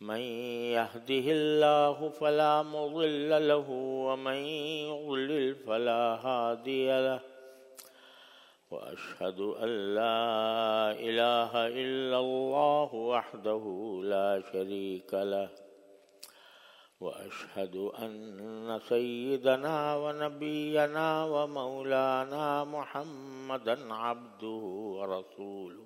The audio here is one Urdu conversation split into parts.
من يهده الله فلا مضل له ومن يضلل فلا هادي له واشهد ان لا اله الا الله وحده لا شريك له واشهد ان سيدنا ونبينا ومولانا محمدا عبده ورسوله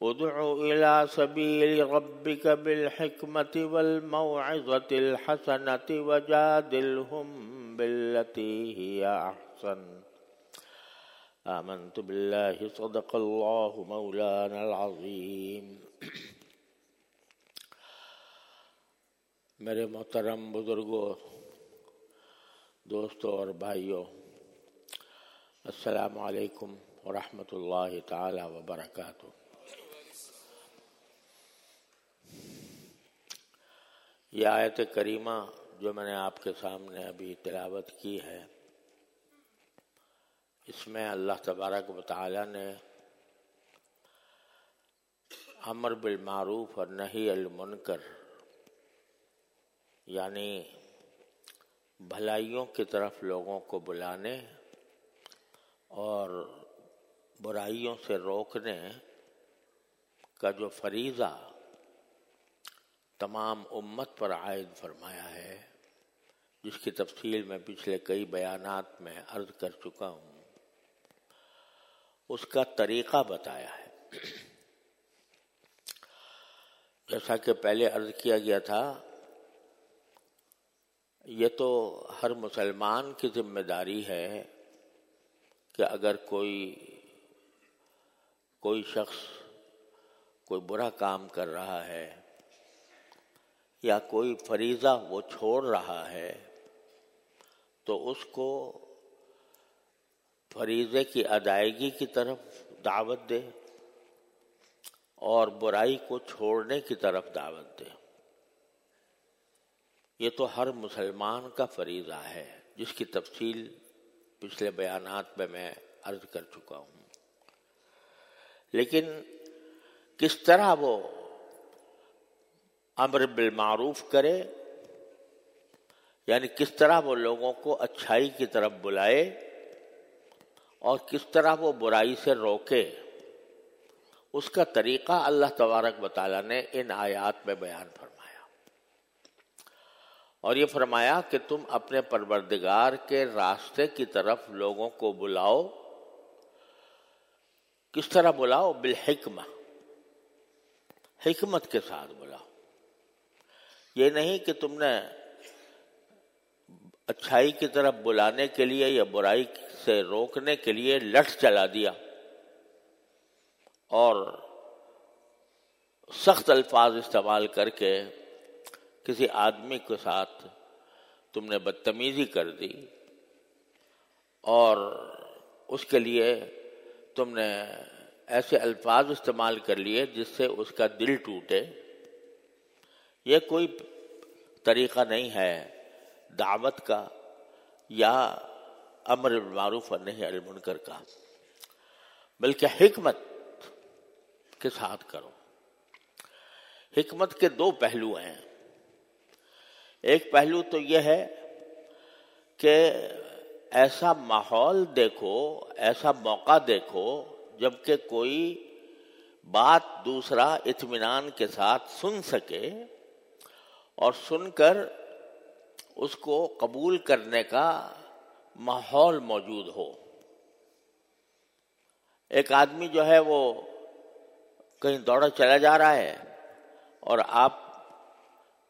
ادع إلى سبيل ربك بالحكمة والموعظة الحسنة وجادلهم بالتي هي أحسن. آمنت بالله صدق الله مولانا العظيم. میرے محترم بزرگوں، دوستوں اور بھائیوں، السلام علیکم ورحمۃ اللہ تعالی وبرکاتہ۔ یہ آیت کریمہ جو میں نے آپ کے سامنے ابھی تلاوت کی ہے، اس میں اللہ تبارک و تعالی نے امر بالمعروف اور نہیں المنکر یعنی بھلائیوں کی طرف لوگوں کو بلانے اور برائیوں سے روکنے کا جو فریضہ تمام امت پر عائد فرمایا ہے، جس کی تفصیل میں پچھلے کئی بیانات میں عرض کر چکا ہوں۔ اس کا طریقہ بتایا ہے۔ جیسا کہ پہلے عرض کیا گیا تھا، یہ تو ہر مسلمان کی ذمہ داری ہے کہ اگر کوئی کوئی شخص کوئی برا کام کر رہا ہے یا کوئی فریضہ وہ چھوڑ رہا ہے، تو اس کو فریضے کی ادائیگی کی طرف دعوت دے اور برائی کو چھوڑنے کی طرف دعوت دے۔ یہ تو ہر مسلمان کا فریضہ ہے، جس کی تفصیل پچھلے بیانات میں میں عرض کر چکا ہوں۔ لیکن کس طرح وہ امر بالمعروف کرے یعنی کس طرح وہ لوگوں کو اچھائی کی طرف بلائے اور کس طرح وہ برائی سے روکے، اس کا طریقہ اللہ تبارک تعالیٰ نے ان آیات میں بیان فرمایا۔ اور یہ فرمایا کہ تم اپنے پروردگار کے راستے کی طرف لوگوں کو بلاؤ۔ کس طرح بلاؤ؟ بالحکمہ، حکمت کے ساتھ بلاؤ۔ یہ نہیں کہ تم نے اچھائی کی طرف بلانے کے لیے یا برائی سے روکنے کے لیے لٹ چلا دیا اور سخت الفاظ استعمال کر کے کسی آدمی کے ساتھ تم نے بدتمیزی کر دی اور اس کے لیے تم نے ایسے الفاظ استعمال کر لیے جس سے اس کا دل ٹوٹے یہ کوئی طریقہ نہیں ہے دعوت کا یا امر معروف اور نہیں المنکر کا، بلکہ حکمت کے ساتھ کرو۔ حکمت کے دو پہلو ہیں۔ ایک پہلو تو یہ ہے کہ ایسا ماحول دیکھو، ایسا موقع دیکھو جبکہ کوئی بات دوسرا اطمینان کے ساتھ سن سکے۔ اور سن کر اس کو قبول کرنے کا ماحول موجود ہو۔ ایک آدمی جو ہے وہ کہیں دوڑا چلا جا رہا ہے اور آپ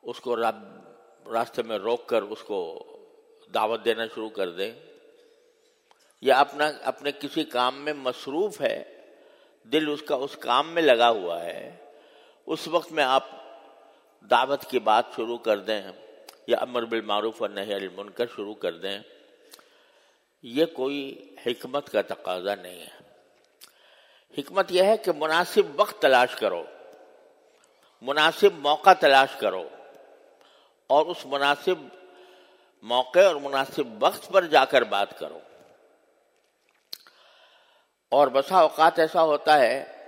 اس کو راستے میں روک کر اس کو دعوت دینا شروع کر دیں۔ یا اپنا اپنے کسی کام میں مصروف ہے، دل اس کا اس کام میں لگا ہوا ہے، اس وقت میں آپ دعوت کی بات شروع کر دیں یا امر بالمعروف اور نہیں المنکر شروع کر دیں، یہ کوئی حکمت کا تقاضا نہیں ہے۔ حکمت یہ ہے کہ مناسب وقت تلاش کرو، مناسب موقع تلاش کرو اور اس مناسب موقع اور مناسب وقت پر جا کر بات کرو۔ اور بسا اوقات ایسا ہوتا ہے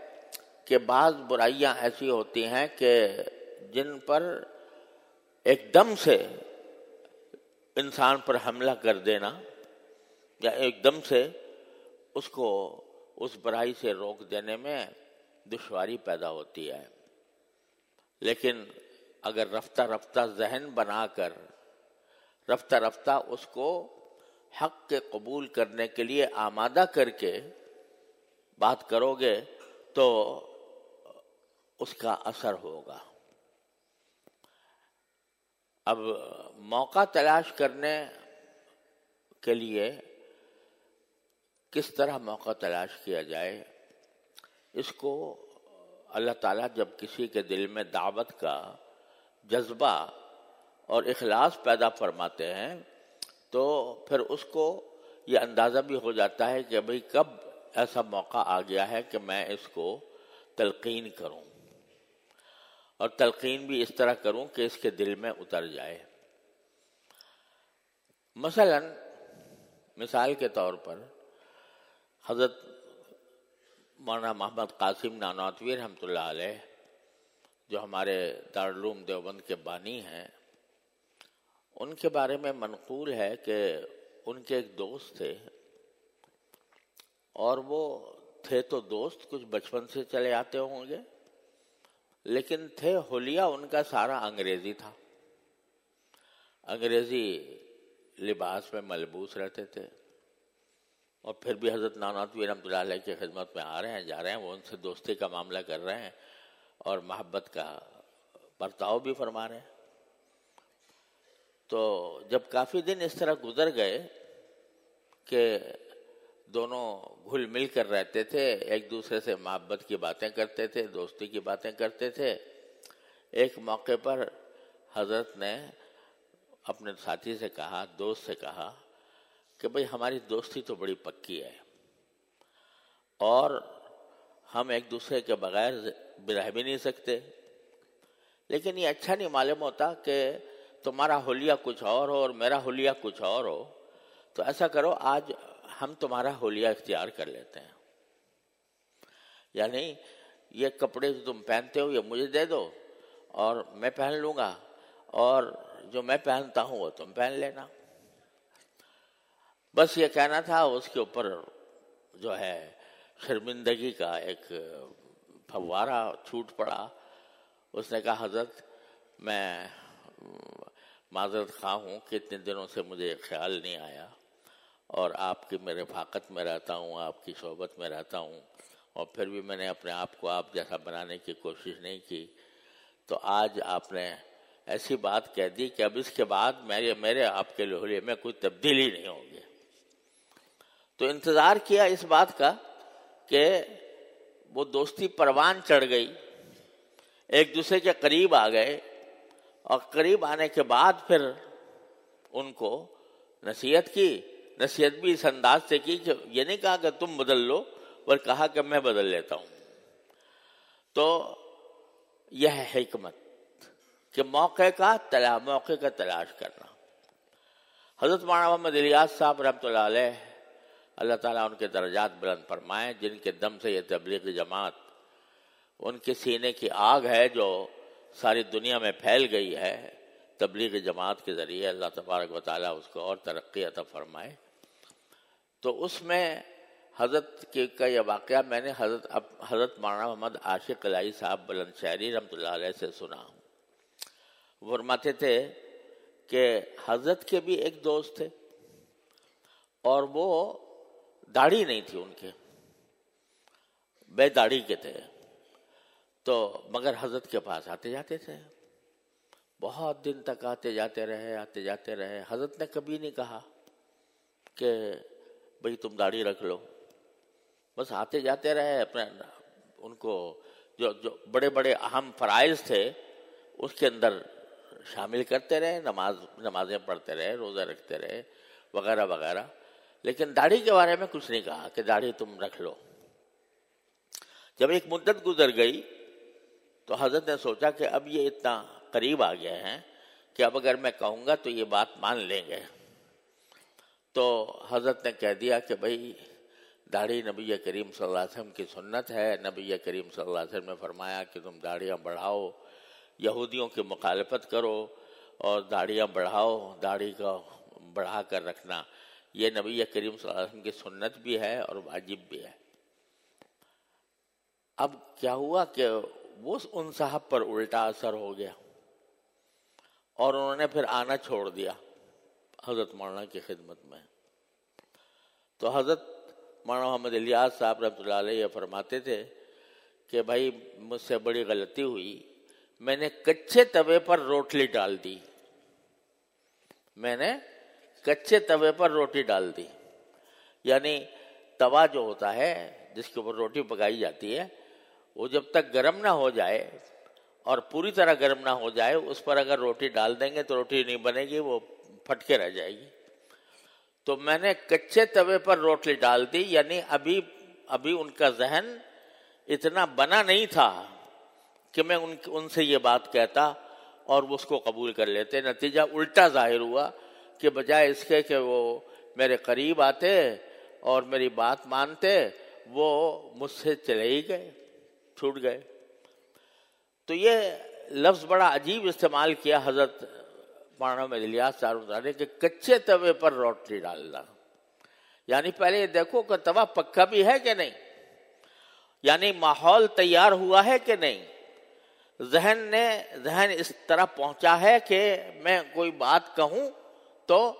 کہ بعض برائیاں ایسی ہوتی ہیں کہ جن پر ایک دم سے انسان پر حملہ کر دینا یا ایک دم سے اس کو اس برائی سے روک دینے میں دشواری پیدا ہوتی ہے۔ لیکن اگر رفتہ رفتہ ذہن بنا کر رفتہ رفتہ اس کو حق کے قبول کرنے کے لیے آمادہ کر کے بات کرو گے تو اس کا اثر ہوگا۔ اب موقع تلاش کرنے کے لیے کس طرح موقع تلاش کیا جائے، اس کو اللہ تعالیٰ جب کسی کے دل میں دعوت کا جذبہ اور اخلاص پیدا فرماتے ہیں، تو پھر اس کو یہ اندازہ بھی ہو جاتا ہے کہ بھئی کب ایسا موقع آ گیا ہے کہ میں اس کو تلقین کروں۔ اور تلقین بھی اس طرح کروں کہ اس کے دل میں اتر جائے۔ مثلا مثال کے طور پر حضرت مولانا محمد قاسم نانواتوی رحمۃ اللہ علیہ، جو ہمارے دارالعلوم دیوبند کے بانی ہیں، ان کے بارے میں منقول ہے کہ ان کے ایک دوست تھے اور وہ تھے تو دوست، کچھ بچپن سے چلے آتے ہوں گے۔ لیکن تھے ہولیا ان کا سارا انگریزی تھا۔ انگریزی لباس میں ملبوس رہتے تھے۔ اور پھر بھی حضرت ناناتوی رحمۃ اللہ علیہ کی خدمت میں آ رہے ہیں، جا رہے ہیں، وہ ان سے دوستی کا معاملہ کر رہے ہیں۔ اور محبت کا برتاؤ بھی فرما رہے ہیں۔ تو جب کافی دن اس طرح گزر گئے کہ دونوں گھل مل کر رہتے تھے، ایک دوسرے سے محبت کی باتیں کرتے تھے، دوستی کی باتیں کرتے تھے۔ ایک موقع پر حضرت نے اپنے ساتھی سے کہا، دوست سے کہا کہ بھئی ہماری دوستی تو بڑی پکی ہے اور ہم ایک دوسرے کے بغیر رہ بھی نہیں سکتے۔ لیکن یہ اچھا نہیں معلوم ہوتا کہ تمہارا حلیہ کچھ اور ہو اور میرا حلیہ کچھ اور ہو۔ تو ایسا کرو، آج ہم تمہارا حلیہ اختیار کر لیتے ہیں۔ یعنی یہ کپڑے جو تم پہنتے ہو یہ مجھے دے دو اور میں پہن لوں گا اور جو میں پہنتا ہوں وہ تم پہن لینا۔ بس یہ کہنا تھا، اس کے اوپر جو ہے شرمندگی کا ایک فوارہ چھوٹ پڑا۔ اس نے کہا، حضرت، میں معذرت خواہ ہوں کہ اتنے دنوں سے مجھے خیال نہیں آیا۔ اور آپ کی میں رفاقت میں رہتا ہوں، آپ کی صحبت میں رہتا ہوں، اور پھر بھی میں نے اپنے آپ کو آپ جیسا بنانے کی کوشش نہیں کی۔ تو آج آپ نے ایسی بات کہہ دی کہ اب اس کے بعد میرے میرے آپ کے لہولے میں کوئی تبدیلی نہیں ہوگی تو انتظار کیا اس بات کا کہ وہ دوستی پروان چڑھ گئی، ایک دوسرے کے قریب آ گئے، اور قریب آنے کے بعد پھر ان کو نصیحت کی نصیحت بھی اس انداز سے کی کہ یہ نہیں کہا کہ تم بدل لو پر کہا کہ میں بدل لیتا ہوں۔ تو یہ ہے حکمت کہ موقع کا تلا، موقع کا تلاش کرنا۔ حضرت مولانا محمد الیاس صاحب رحمۃ اللہ علیہ، اللہ تعالیٰ ان کے درجات بلند فرمائیں جن کے دم سے یہ تبلیغ جماعت، ان کے سینے کی آگ ہے جو ساری دنیا میں پھیل گئی ہے، تبلیغ جماعت کے ذریعے اللہ تبارک و تعالیٰ اس کو اور ترقی عطا فرمائے۔ تو اس میں حضرت کے کا یہ واقعہ میں نے حضرت حضرت مولانا محمد عاشق علیہ صاحب بلند شہری رحمۃ اللہ علیہ سے سنا وہ فرماتے تھے کہ حضرت کے بھی ایک دوست تھے اور وہ داڑھی نہیں تھی ان کے، بے داڑھی کے تھے۔ تو مگر حضرت کے پاس آتے جاتے تھے۔ بہت دن تک آتے جاتے رہے، آتے جاتے رہے۔ حضرت نے کبھی نہیں کہا کہ بھئی تم داڑھی رکھ لو بس آتے جاتے رہے اپنے ان کو جو جو بڑے بڑے اہم فرائض تھے اس کے اندر شامل کرتے رہے نماز نمازیں پڑھتے رہے روزہ رکھتے رہے وغیرہ وغیرہ لیکن داڑھی کے بارے میں کچھ نہیں کہا کہ داڑھی تم رکھ لو جب ایک مدت گزر گئی تو حضرت نے سوچا کہ اب یہ اتنا قریب آ گئے ہیں کہ اب اگر میں کہوں گا تو یہ بات مان لیں گے تو حضرت نے کہہ دیا کہ بھائی، داڑھی نبی کریم صلی اللہ علیہ وسلم کی سنت ہے۔ نبی کریم صلی اللہ علیہ وسلم نے فرمایا کہ تم داڑیاں بڑھاؤ، یہودیوں کی مخالفت کرو اور داڑیاں بڑھاؤ، داڑھی کا بڑھا کر رکھنا۔ یہ نبی کریم صلی اللہ علیہ وسلم کی سنت بھی ہے اور واجب بھی ہے۔ اب کیا ہوا کہ وہ ان صاحب پر الٹا اثر ہو گیا اور انہوں نے پھر آنا چھوڑ دیا۔ حضرت مولانا کی خدمت میں۔ تو حضرت مولانا محمد الیاس صاحب رحمۃ اللہ علیہ فرماتے تھے کہ بھائی مجھ سے بڑی غلطی ہوئی۔ میں نے کچے توے پر روٹلی ڈال دی۔ میں نے کچے توے پر روٹی ڈال دی۔ یعنی توا جو ہوتا ہے، جس کے اوپر روٹی پکائی جاتی ہے، وہ جب تک گرم نہ ہو جائے اور پوری طرح گرم نہ ہو جائے، اس پر اگر روٹی ڈال دیں گے تو روٹی نہیں بنے گی، وہ پھٹ کے رہ جائے گی۔ تو میں نے کچے توے پر روٹی ڈال دی یعنی ابھی ابھی ان کا ذہن اتنا بنا نہیں تھا کہ میں ان ان سے یہ بات کہتا اور وہ اس کو قبول کر لیتے۔ نتیجہ الٹا ظاہر ہوا کہ بجائے اس کے کہ وہ میرے قریب آتے اور میری بات مانتے، وہ مجھ سے چلے ہی گئے، چھوٹ گئے۔ تو یہ لفظ بڑا عجیب استعمال کیا حضرت پانا میں الیاس نے کہ کچے توے پر روٹی ڈالنا۔ یعنی پہلے یہ دیکھو کہ توا پکا بھی ہے کہ نہیں؟ یعنی ماحول تیار ہوا ہے کہ نہیں؟ ذہن نے، ذہن اس طرح پہنچا ہے کہ میں کوئی بات کہوں تو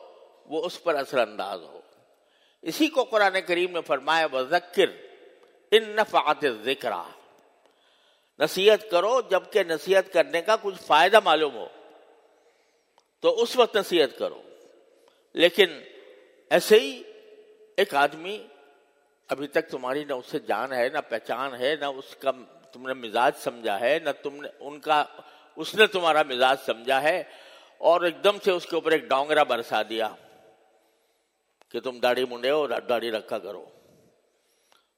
وہ اس پر اثر انداز ہو۔ اسی کو قرآن کریم نے فرمایا وزکر ان نفعت ذکر نصیحت کرو جبکہ نصیحت کرنے کا کچھ فائدہ معلوم ہو۔ تو اس وقت نصیحت کرو۔ لیکن ایسے ہی ایک آدمی ابھی تک تمہاری نہ اس سے جان ہے، نہ پہچان ہے، نہ اس کا تم نے مزاج سمجھا ہے، نہ تم نے ان کا اس نے تمہارا مزاج سمجھا ہے اور ایک دم سے اس کے اوپر ایک ڈونگرا برسا دیا کہ تم داڑھی منڈے ہو داڑھی رکھا کرو۔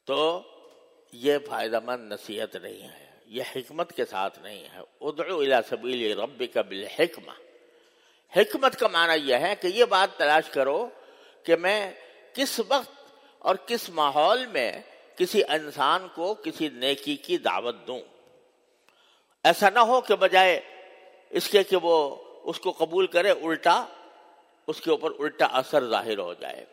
تو یہ فائدہ مند نصیحت نہیں ہے، یہ حکمت کے ساتھ نہیں ہے۔ ادعو الى سبیل ربک بالحکمہ۔ حکمت کا معنی یہ ہے کہ یہ بات تلاش کرو کہ میں کس وقت اور کس ماحول میں کسی انسان کو کسی نیکی کی دعوت دوں۔ ایسا نہ ہو کہ بجائے اس کے کہ وہ اس کو قبول کرے، الٹا اس کے اوپر الٹا اثر ظاہر ہو جائے۔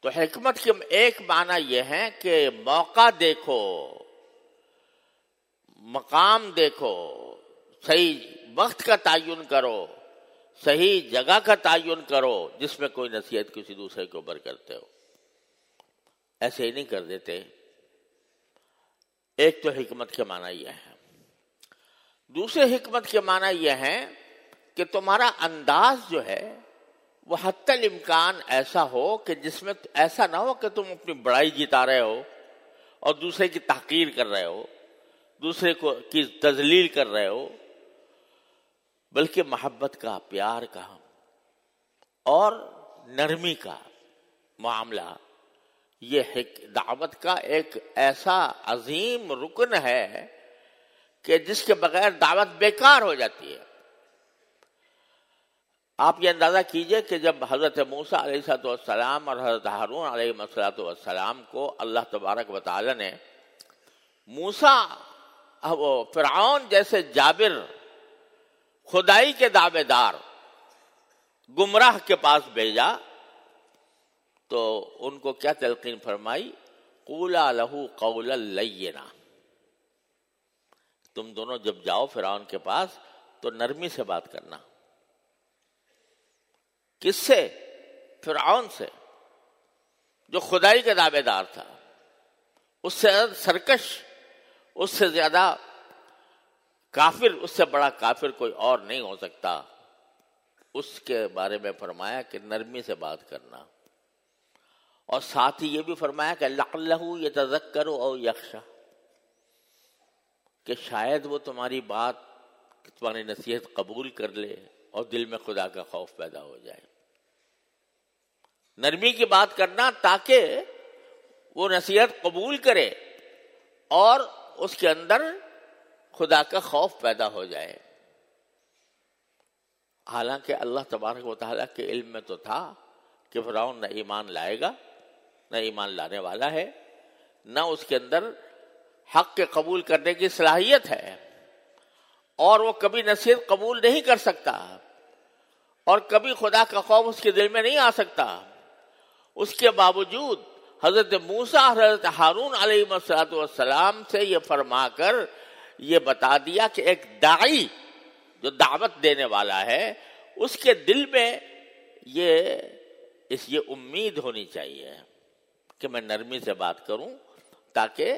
تو حکمت کے ایک معنی یہ ہے کہ موقع دیکھو، مقام دیکھو، صحیح وقت کا تعین کرو۔ صحیح جگہ کا تعین کرو جس میں کوئی نصیحت کسی دوسرے کے اوپر کرتے ہو۔ ایسے ہی نہیں کر دیتے۔ ایک تو حکمت کے معنی یہ ہے دوسرے حکمت کے معنی یہ ہے کہ تمہارا انداز جو ہے، وہ حتی الامکان ایسا ہو کہ جس میں ایسا نہ ہو کہ تم اپنی بڑائی جیتا رہے ہو اور دوسرے کی تحقیر کر رہے ہو، دوسرے کو کی تزلیل کر رہے ہو۔ بلکہ محبت کا، پیار کا، اور نرمی کا معاملہ۔ یہ دعوت کا ایک ایسا عظیم رکن ہے کہ جس کے بغیر دعوت بیکار ہو جاتی ہے۔ آپ یہ اندازہ کیجیے کہ جب حضرت موسا علیہ صلاحت والسلام اور حضرت ہارون علیہ مسلاۃ والسلام کو اللہ تبارک و تعالی نے موسا فرعون جیسے جابر خدائی کے دعوے دار گمراہ کے پاس بھیجا، تو ان کو کیا تلقین فرمائی؟ کولا لہو قول لینا۔ تم دونوں جب جاؤ فرعون کے پاس، تو نرمی سے بات کرنا۔ کس سے؟ فرعون سے، جو خدائی کا دعوے دار تھا۔ اس سے سرکش، اس سے زیادہ کافر، اس سے بڑا کافر کوئی اور نہیں ہو سکتا۔ اس کے بارے میں فرمایا کہ نرمی سے بات کرنا۔ اور ساتھ ہی یہ بھی فرمایا کہ اللہ یہ تزک کرو اور یکشا کہ شاید وہ تمہاری بات، تمہاری نصیحت قبول کر لے اور دل میں خدا کا خوف پیدا ہو جائے۔ نرمی کی بات کرنا تاکہ وہ نصیحت قبول کرے اور اس کے اندر خدا کا خوف پیدا ہو جائے۔ حالانکہ اللہ تبارک و تعالیٰ کے علم میں تو تھا کہ فراؤن نہ ایمان لائے گا، نہ ایمان لانے والا ہے، نہ اس کے اندر حق کے قبول کرنے کی صلاحیت ہے۔ اور وہ کبھی نصیحت قبول نہیں کر سکتا اور کبھی خدا کا خوف اس کے دل میں نہیں آ سکتا۔ اس کے باوجود حضرت موسا حضرت ہارون علیہ مسلاط والسلام سے یہ فرما کر یہ بتا دیا کہ ایک دائی جو دعوت دینے والا ہے، اس کے دل میں یہ، اس یہ امید ہونی چاہیے کہ میں نرمی سے بات کروں تاکہ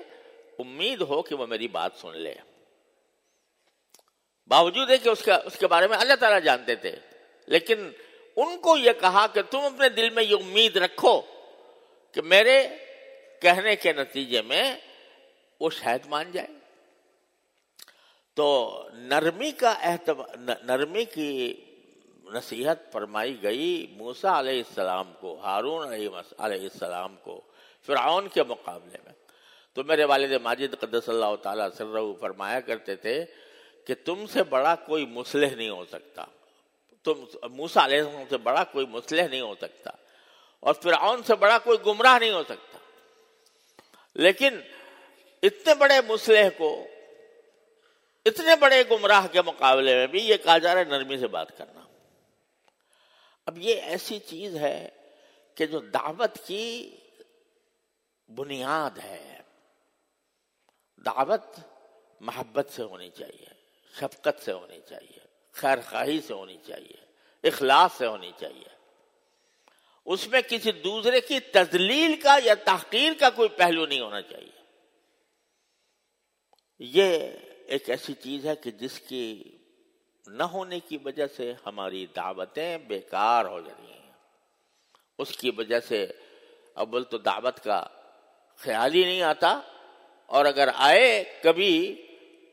امید ہو کہ وہ میری بات سن لے۔ باوجود ہے کہ اس اس کے بارے میں اللہ تعالیٰ جانتے تھے، لیکن ان کو یہ کہا کہ تم اپنے دل میں یہ امید رکھو کہ میرے کہنے کے نتیجے میں وہ شاید مان جائے۔ تو نرمی کا احتمام نرمی کی نصیحت فرمائی گئی موسا علیہ السلام کو، ہارون علیہ السلام کو، فرعون کے مقابلے میں۔ تو میرے والد ماجد قدس اللہ تعالیٰ سر فرمایا کرتے تھے کہ تم سے بڑا کوئی مسلح نہیں ہو سکتا۔ تم موسا علیہ السلام سے بڑا کوئی مسلح نہیں ہو سکتا۔ اور فرعون سے بڑا کوئی گمراہ نہیں ہو سکتا۔ لیکن اتنے بڑے مسلح کو اتنے بڑے گمراہ کے مقابلے میں بھی یہ کہا جا رہا ہے نرمی سے بات کرنا۔ اب یہ ایسی چیز ہے کہ جو دعوت کی بنیاد ہے، دعوت محبت سے ہونی چاہیے، شفقت سے ہونی چاہیے خیر خواہی سے ہونی چاہیے، اخلاص سے ہونی چاہیے۔ اس میں کسی دوسرے کی تزلیل کا یا تحقیر کا کوئی پہلو نہیں ہونا چاہیے۔ یہ ایک ایسی چیز ہے کہ جس کی نہ ہونے کی وجہ سے ہماری دعوتیں بیکار ہو جاتی ہیں۔ اس کی وجہ سے اول تو دعوت کا خیال ہی نہیں آتا، اور اگر آئے کبھی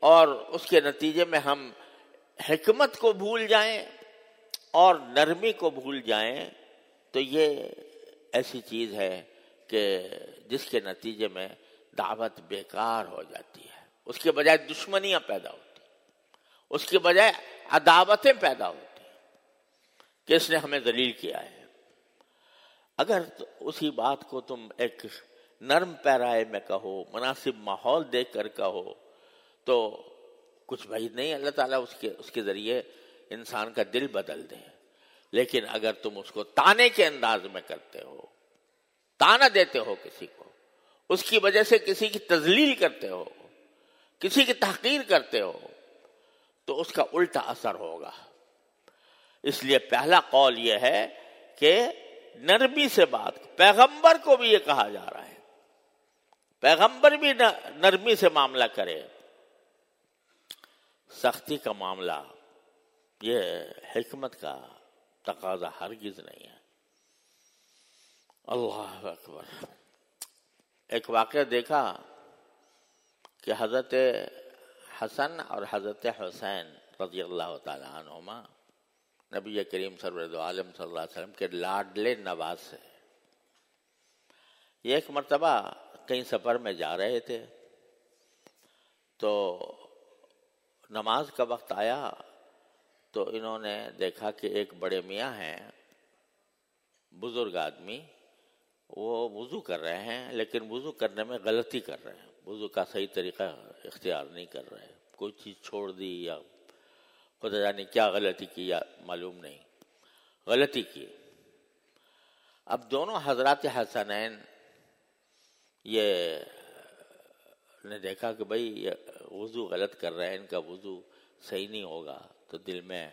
اور اس کے نتیجے میں ہم حکمت کو بھول جائیں اور نرمی کو بھول جائیں، تو یہ ایسی چیز ہے کہ جس کے نتیجے میں دعوت بیکار ہو جاتی ہے۔ اس کے بجائے دشمنیاں پیدا ہوتی اس کے بجائے عداوتیں پیدا ہوتی کہ اس نے ہمیں دلیل کیا ہے؟ اگر اسی بات کو تم ایک نرم پیرائے میں کہو، مناسب ماحول دیکھ کر کہو، تو کچھ بھائی نہیں، اللہ تعالیٰ اس کے اس کے ذریعے انسان کا دل بدل دے۔ لیکن اگر تم اس کو تانے کے انداز میں کرتے ہو، تانا دیتے ہو کسی کو، اس کی وجہ سے کسی کی تزلیل کرتے ہو کسی کی تحقیر کرتے ہو تو اس کا الٹا اثر ہوگا۔ اس لیے پہلا قول یہ ہے کہ نرمی سے بات، پیغمبر کو بھی یہ کہا جا رہا ہے۔ پیغمبر بھی نرمی سے معاملہ کرے۔ سختی کا معاملہ، یہ حکمت کا تقاضا ہرگز نہیں ہے۔ اللہ اکبر۔ ایک واقعہ دیکھا۔ کہ حضرت حسن اور حضرت حسین رضی اللہ تعالیٰ عنہما نبی کریم سرور عالم صلی اللہ علیہ وسلم کے لاڈلے نواز سے یہ ایک مرتبہ کہیں سفر میں جا رہے تھے تو نماز کا وقت آیا تو انہوں نے دیکھا کہ ایک بڑے میاں ہیں، بزرگ آدمی، وہ وضو کر رہے ہیں لیکن وضو کرنے میں غلطی کر رہے ہیں۔ وضو کا صحیح طریقہ اختیار نہیں کر رہے کوئی چیز چھوڑ دی یا خدا جانے یعنی کیا غلطی کی یا معلوم نہیں۔ غلطی کی۔ اب دونوں حضرات حسنین یہ نے دیکھا کہ بھائی یہ وضو غلط کر رہے ہیں، ان کا وضو صحیح نہیں ہوگا۔ تو دل میں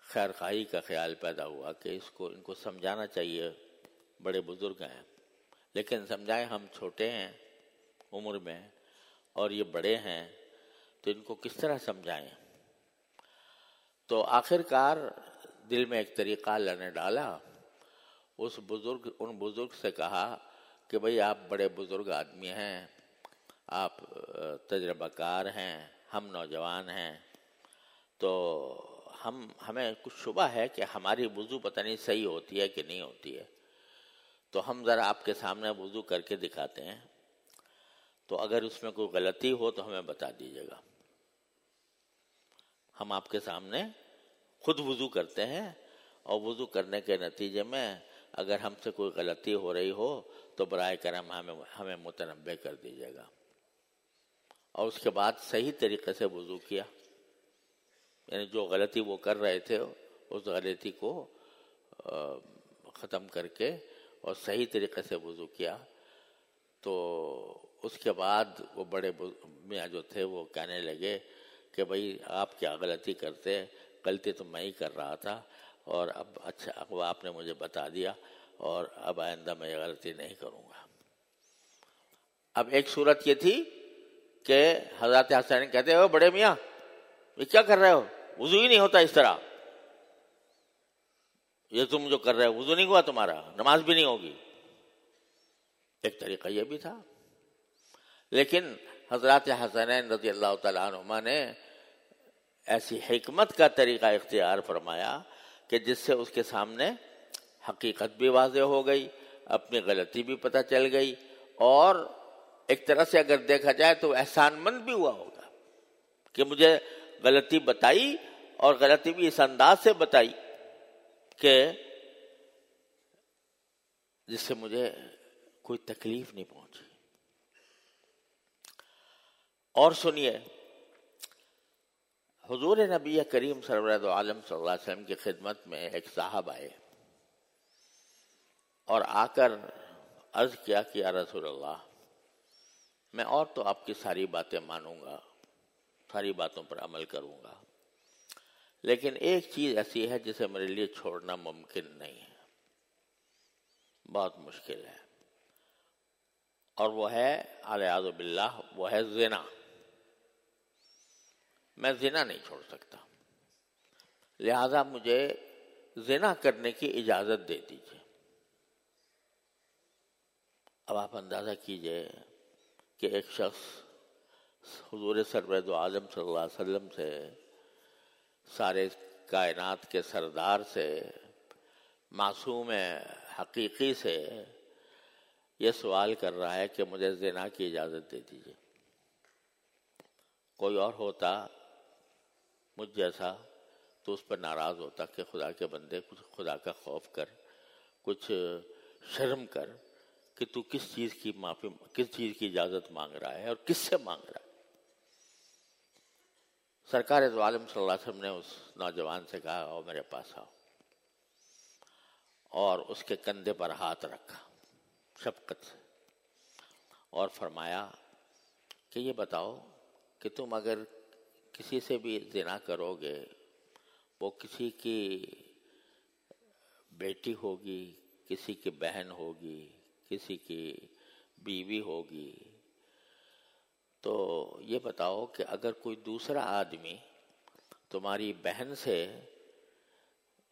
خیر خواہی کا خیال پیدا ہوا کہ اس کو، ان کو سمجھانا چاہیے۔ بڑے بزرگ ہیں۔ لیکن سمجھائیں ہم چھوٹے ہیں۔ عمر میں اور یہ بڑے ہیں، تو ان کو کس طرح سمجھائیں؟ تو آخر کار دل میں ایک طریقہ اللہ نے ڈالا، اس بزرگ، ان بزرگ سے کہا کہ بھئی آپ بڑے بزرگ آدمی ہیں، آپ تجربہ کار ہیں، ہم نوجوان ہیں، تو ہم، ہمیں کچھ شبہ ہے کہ ہماری وضو پتہ نہیں صحیح ہوتی ہے کہ نہیں ہوتی ہے۔ تو ہم ذرا آپ کے سامنے وضو کر کے دکھاتے ہیں۔ تو اگر اس میں کوئی غلطی ہو تو ہمیں بتا دیجیے گا۔ ہم آپ کے سامنے خود وضو کرتے ہیں اور وضو کرنے کے نتیجے میں اگر ہم سے کوئی غلطی ہو رہی ہو تو برائے کرم ہمیں ہمیں متنوع کر دیجیے گا۔ اور اس کے بعد صحیح طریقے سے وضو کیا۔ یعنی جو غلطی وہ کر رہے تھے اس غلطی کو ختم کر کے اور صحیح طریقے سے وضو کیا تو اس کے بعد وہ بڑے میاں جو تھے وہ کہنے لگے کہ بھائی آپ کیا غلطی کرتے غلطی تو میں ہی کر رہا تھا اور اب اچھا وہ آپ نے مجھے بتا دیا اور اب آئندہ میں یہ غلطی نہیں کروں گا۔ اب ایک صورت یہ تھی کہ حضرت حسین کہتے ہو بڑے میاں، یہ کیا کر رہے ہو؟ وضو ہی نہیں ہوتا اس طرح۔ یہ تم جو کر رہے ہو، وضو نہیں ہوا تمہارا، نماز بھی نہیں ہوگی۔ ایک طریقہ یہ بھی تھا۔ لیکن حضرات حسنین رضی اللہ تعالیٰ عنہ نے ایسی حکمت کا طریقہ اختیار فرمایا کہ جس سے اس کے سامنے حقیقت بھی واضح ہو گئی، اپنی غلطی بھی پتہ چل گئی اور ایک طرح سے اگر دیکھا جائے تو احسان مند بھی ہوا ہوگا کہ مجھے غلطی بتائی اور غلطی بھی اس انداز سے بتائی کہ جس سے مجھے کوئی تکلیف نہیں پہنچی۔ اور سنیے، حضور نبی کریم سرورت عالم صلی اللہ علیہ وسلم کی خدمت میں ایک صاحب آئے اور آ کر عرض کیا کہ یا رسول اللہ، میں اور تو آپ کی ساری باتیں مانوں گا، ساری باتوں پر عمل کروں گا۔ لیکن ایک چیز ایسی ہے جسے میرے لیے چھوڑنا ممکن نہیں ہے۔ بہت مشکل ہے۔ اور وہ ہے علیہ باللہ، وہ ہے زنا۔ میں زنا نہیں چھوڑ سکتا۔ لہذا مجھے زنا کرنے کی اجازت دے دیجیے اب آپ اندازہ کیجیے کہ ایک شخص حضور سرورد عالم صلی اللہ علیہ وسلم سے، سارے کائنات کے سردار سے، معصوم حقیقی سے یہ سوال کر رہا ہے کہ مجھے زنا کی اجازت دے دیجیے کوئی اور ہوتا مجھ جیسا تو اس پر ناراض ہوتا کہ خدا کے بندے کچھ خدا کا خوف کر، کچھ شرم کر کہ تو کس چیز کی معافی، کس چیز کی اجازت مانگ رہا ہے اور کس سے مانگ رہا ہے؟ سرکار عالم صلی اللہ علیہ وسلم نے اس نوجوان سے کہا اور میرے پاس آؤ. اور اس کے کندھے پر ہاتھ رکھا، شفقت سے، اور فرمایا کہ یہ بتاؤ کہ تم اگر کسی سے بھی زنا کرو گے، وہ کسی کی بیٹی ہوگی، کسی کی بہن ہوگی، کسی کی بیوی ہوگی۔ تو یہ بتاؤ کہ اگر کوئی دوسرا آدمی تمہاری بہن سے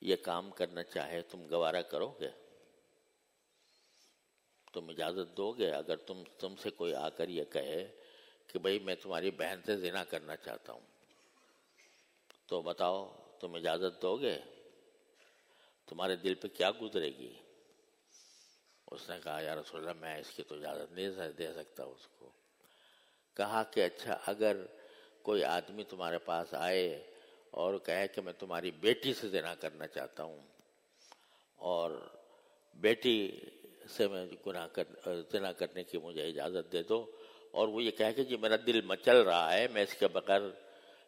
یہ کام کرنا چاہے، تم گوارا کرو گے؟ تم اجازت دو گے؟ اگر تم تم سے کوئی آ کر یہ کہے کہ بھائی میں تمہاری بہن سے زنا کرنا چاہتا ہوں۔ تو بتاؤ تم اجازت دو گے؟ تمہارے دل پہ کیا گزرے گی؟ اس نے کہا، یا رسول اللہ، میں اس کی تو اجازت نہیں دے سکتا اس کو۔ کہا کہ اچھا اگر کوئی آدمی تمہارے پاس آئے اور کہے کہ میں تمہاری بیٹی سے زنا کرنا چاہتا ہوں اور بیٹی سے میں گناہ کر زنا کرنے کی مجھے اجازت دے دو اور وہ یہ کہے کہ جی میرا دل مچل رہا ہے، میں اس کے بغیر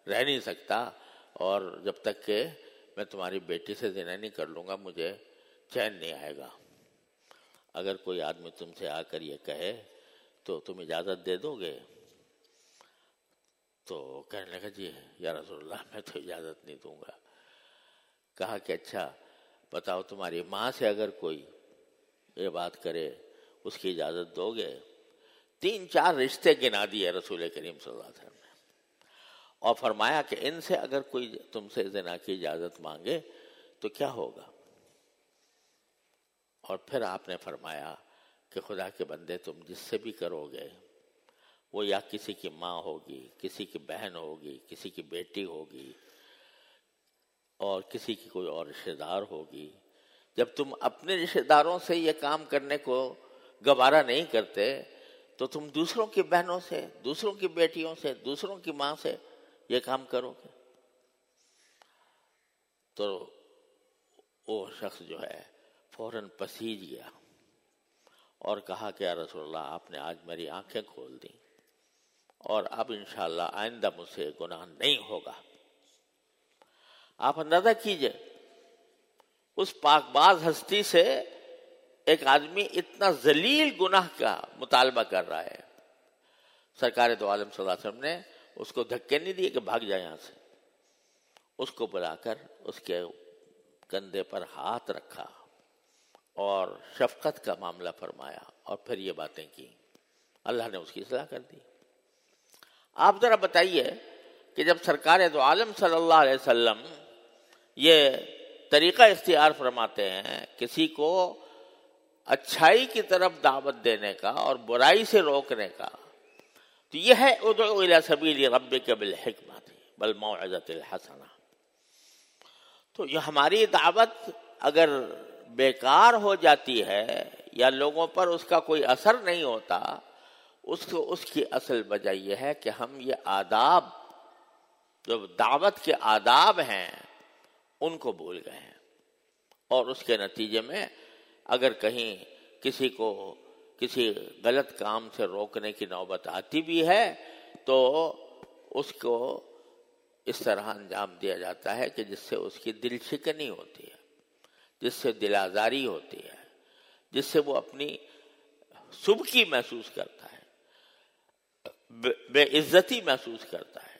رہ نہیں سکتا اور جب تک کہ میں تمہاری بیٹی سے زنا نہیں کر لوں گا، مجھے چین نہیں آئے گا۔ اگر کوئی آدمی تم سے آ کر یہ کہے تو تم اجازت دے دو گے۔ تو کہنے لگا جی یا رسول اللہ، میں تو اجازت نہیں دوں گا۔ کہا کہ اچھا بتاؤ تمہاری ماں سے اگر کوئی یہ بات کرے، اس کی اجازت دو گے؟ تین چار رشتے گنا دیے رسول کریم صلی اللہ علیہ وسلم۔ اور فرمایا کہ ان سے اگر کوئی تم سے زنا کی اجازت مانگے تو کیا ہوگا؟ اور پھر آپ نے فرمایا کہ خدا کے بندے تم جس سے بھی کرو گے، وہ یا کسی کی ماں ہوگی، کسی کی بہن ہوگی، کسی کی بیٹی ہوگی، اور کسی کی کوئی اور رشتے دار ہوگی۔ جب تم اپنے رشتے داروں سے یہ کام کرنے کو گوارا نہیں کرتے، تو تم دوسروں کی بہنوں سے، دوسروں کی بیٹیوں سے، دوسروں کی ماں سے یہ کام کرو گے؟ تو وہ شخص جو ہے فوراً پسیج گیا اور کہا کہ رسول اللہ، آپ نے آج میری آنکھیں کھول دی اور اب انشاءاللہ آئندہ مجھ سے گناہ نہیں ہوگا۔ آپ اندازہ کیجیے، اس پاک باز ہستی سے ایک آدمی اتنا ذلیل گناہ کا مطالبہ کر رہا ہے۔ سرکار دو عالم صلی اللہ علیہ وسلم نے اس کو دھکے نہیں دیے کہ بھاگ جائے یہاں سے۔ اس کو بلا کر اس کے کندھے پر ہاتھ رکھا اور شفقت کا معاملہ فرمایا اور پھر یہ باتیں کی اللہ نے اس کی اصلاح کر دی۔ آپ ذرا بتائیے کہ جب سرکار دو عالم صلی اللہ علیہ وسلم یہ طریقہ اختیار فرماتے ہیں کسی کو اچھائی کی طرف دعوت دینے کا اور برائی سے روکنے کا تو یہ ہے، ادعو الى سبیل ربک بالحکمت بالموعظت الحسنہ۔ تو یہ ہماری دعوت اگر بیکار ہو جاتی ہے یا لوگوں پر اس کا کوئی اثر نہیں ہوتا، اس کو، اس کی اصل وجہ یہ ہے کہ ہم یہ آداب، جو دعوت کے آداب ہیں، ان کو بھول گئے ہیں۔ اور اس کے نتیجے میں اگر کہیں کسی کو کسی غلط کام سے روکنے کی نوبت آتی بھی ہے، تو اس کو اس طرح انجام دیا جاتا ہے کہ جس سے اس کی دل شکنی ہوتی ہے، جس سے دل آزاری ہوتی ہے، جس سے وہ اپنی سبکی محسوس کرتا ہے، بے عزتی محسوس کرتا ہے۔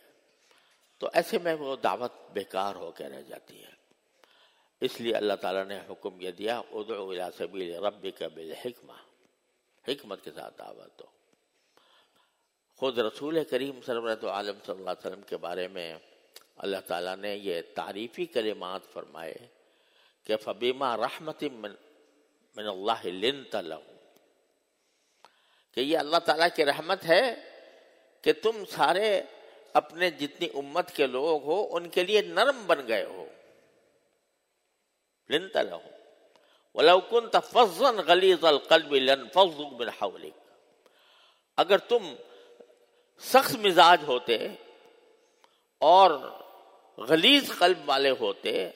تو ایسے میں وہ دعوت بیکار ہو کے رہ جاتی ہے۔ اس لیے اللہ تعالیٰ نے حکم یہ دیا، ادعو الى سبیل ربک بالحکمہ۔ حکمت کے ساتھ دعوت دو۔ خود رسول کریم سرورت عالم صلی اللہ علیہ وسلم کے بارے میں اللہ تعالیٰ نے یہ تعریفی کلمات فرمائے کہ فبیما رحمت من من اللہ لنت لہو کہ یہ اللہ تعالیٰ کی رحمت ہے کہ تم سارے اپنے جتنی امت کے لوگ ہو، ان کے لیے نرم بن گئے ہو۔ لنت لہو ولو كنت فظا غليظ القلب لانفضوا من حولك. اگر تم سخت مزاج ہوتے اور غلیظ قلب والے ہوتے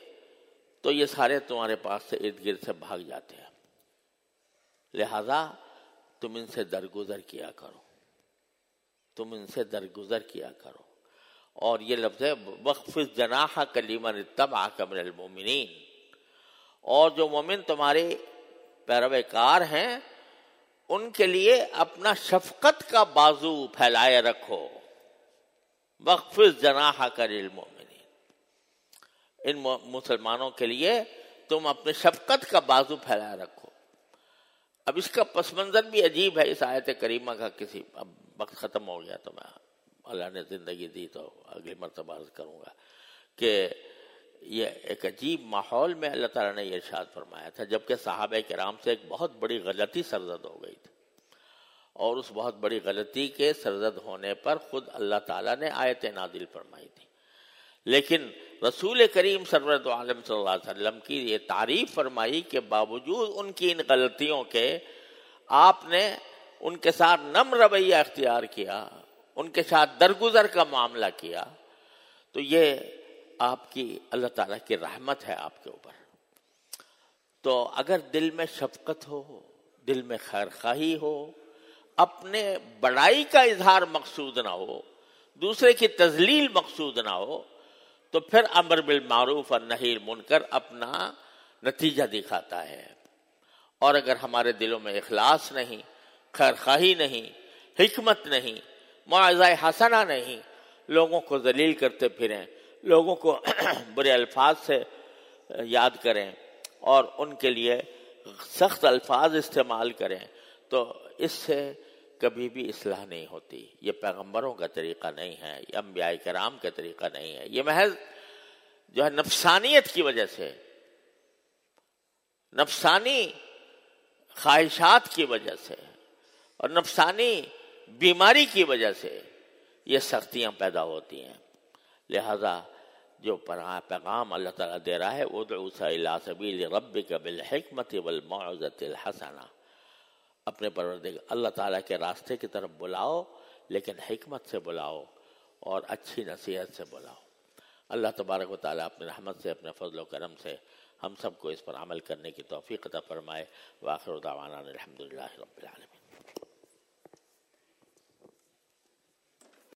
تو یہ سارے تمہارے پاس سے ارد گرد سے بھاگ جاتے ہیں۔ لہذا تم ان سے درگزر کیا کرو۔ تم ان سے درگزر کیا کرو۔ اور یہ لفظ ہے وقف جناح کلیمن تبا من المومنین اور جو مومن تمہارے پیروکار ہیں، ان کے لیے اپنا شفقت کا بازو پھیلائے رکھو۔ وقف جناح کر المومن ان مسلمانوں کے لیے تم اپنے شفقت کا بازو پھیلائے رکھو۔ اب اس کا پس منظر بھی عجیب ہے، اس آیت کریمہ کا کسی، اب وقت ختم ہو گیا تو میں اللہ نے زندگی دی تو اگلی مرتبہ کروں گا کہ یہ ایک عجیب ماحول میں اللہ تعالیٰ نے یہ ارشاد فرمایا تھا، جبکہ صحابہ کرام سے ایک بہت بڑی غلطی سرزد ہو گئی تھی۔ اور اس بہت بڑی غلطی کے سرزد ہونے پر خود اللہ تعالیٰ نے آیت نادل فرمائی تھی لیکن رسول کریم سرورت عالم صلی اللہ علیہ وسلم کی یہ تعریف فرمائی کہ باوجود ان کی ان غلطیوں کے آپ نے ان کے ساتھ نم رویہ اختیار کیا، ان کے ساتھ درگزر کا معاملہ کیا، تو یہ آپ کی اللہ تعالیٰ کی رحمت ہے آپ کے اوپر۔ تو اگر دل میں شفقت ہو، دل میں خیر خواہی ہو، اپنے بڑائی کا اظہار مقصود نہ ہو، دوسرے کی تزلیل مقصود نہ ہو، تو پھر امر بالمعروف اور نہیر منکر اپنا نتیجہ دکھاتا ہے۔ اور اگر ہمارے دلوں میں اخلاص نہیں، خیر خواہی نہیں، حکمت نہیں معاذہ حسنہ نہیں، لوگوں کو ذلیل کرتے پھریں لوگوں کو برے الفاظ سے یاد کریں اور ان کے لیے سخت الفاظ استعمال کریں تو اس سے کبھی بھی اصلاح نہیں ہوتی۔ یہ پیغمبروں کا طریقہ نہیں ہے، یہ انبیاء کرام کا طریقہ نہیں ہے۔ یہ محض جو ہے نفسانیت کی وجہ سے، نفسانی خواہشات کی وجہ سے اور نفسانی بیماری کی وجہ سے یہ سختیاں پیدا ہوتی ہیں۔ لہذا جو پیغام اللہ تعالیٰ دے رہا ہے، ادعو سبیل ربک بالحکمت والموعظت الحسنہ۔ اپنے پروردگار اللہ تعالیٰ کے راستے کی طرف بلاؤ، لیکن حکمت سے بلاؤ اور اچھی نصیحت سے بلاؤ۔ اللہ تبارک و تعالیٰ اپنے رحمت سے، اپنے فضل و کرم سے ہم سب کو اس پر عمل کرنے کی توفیق عطا فرمائے۔ واخر دعوانا الحمدللہ رب العالمین۔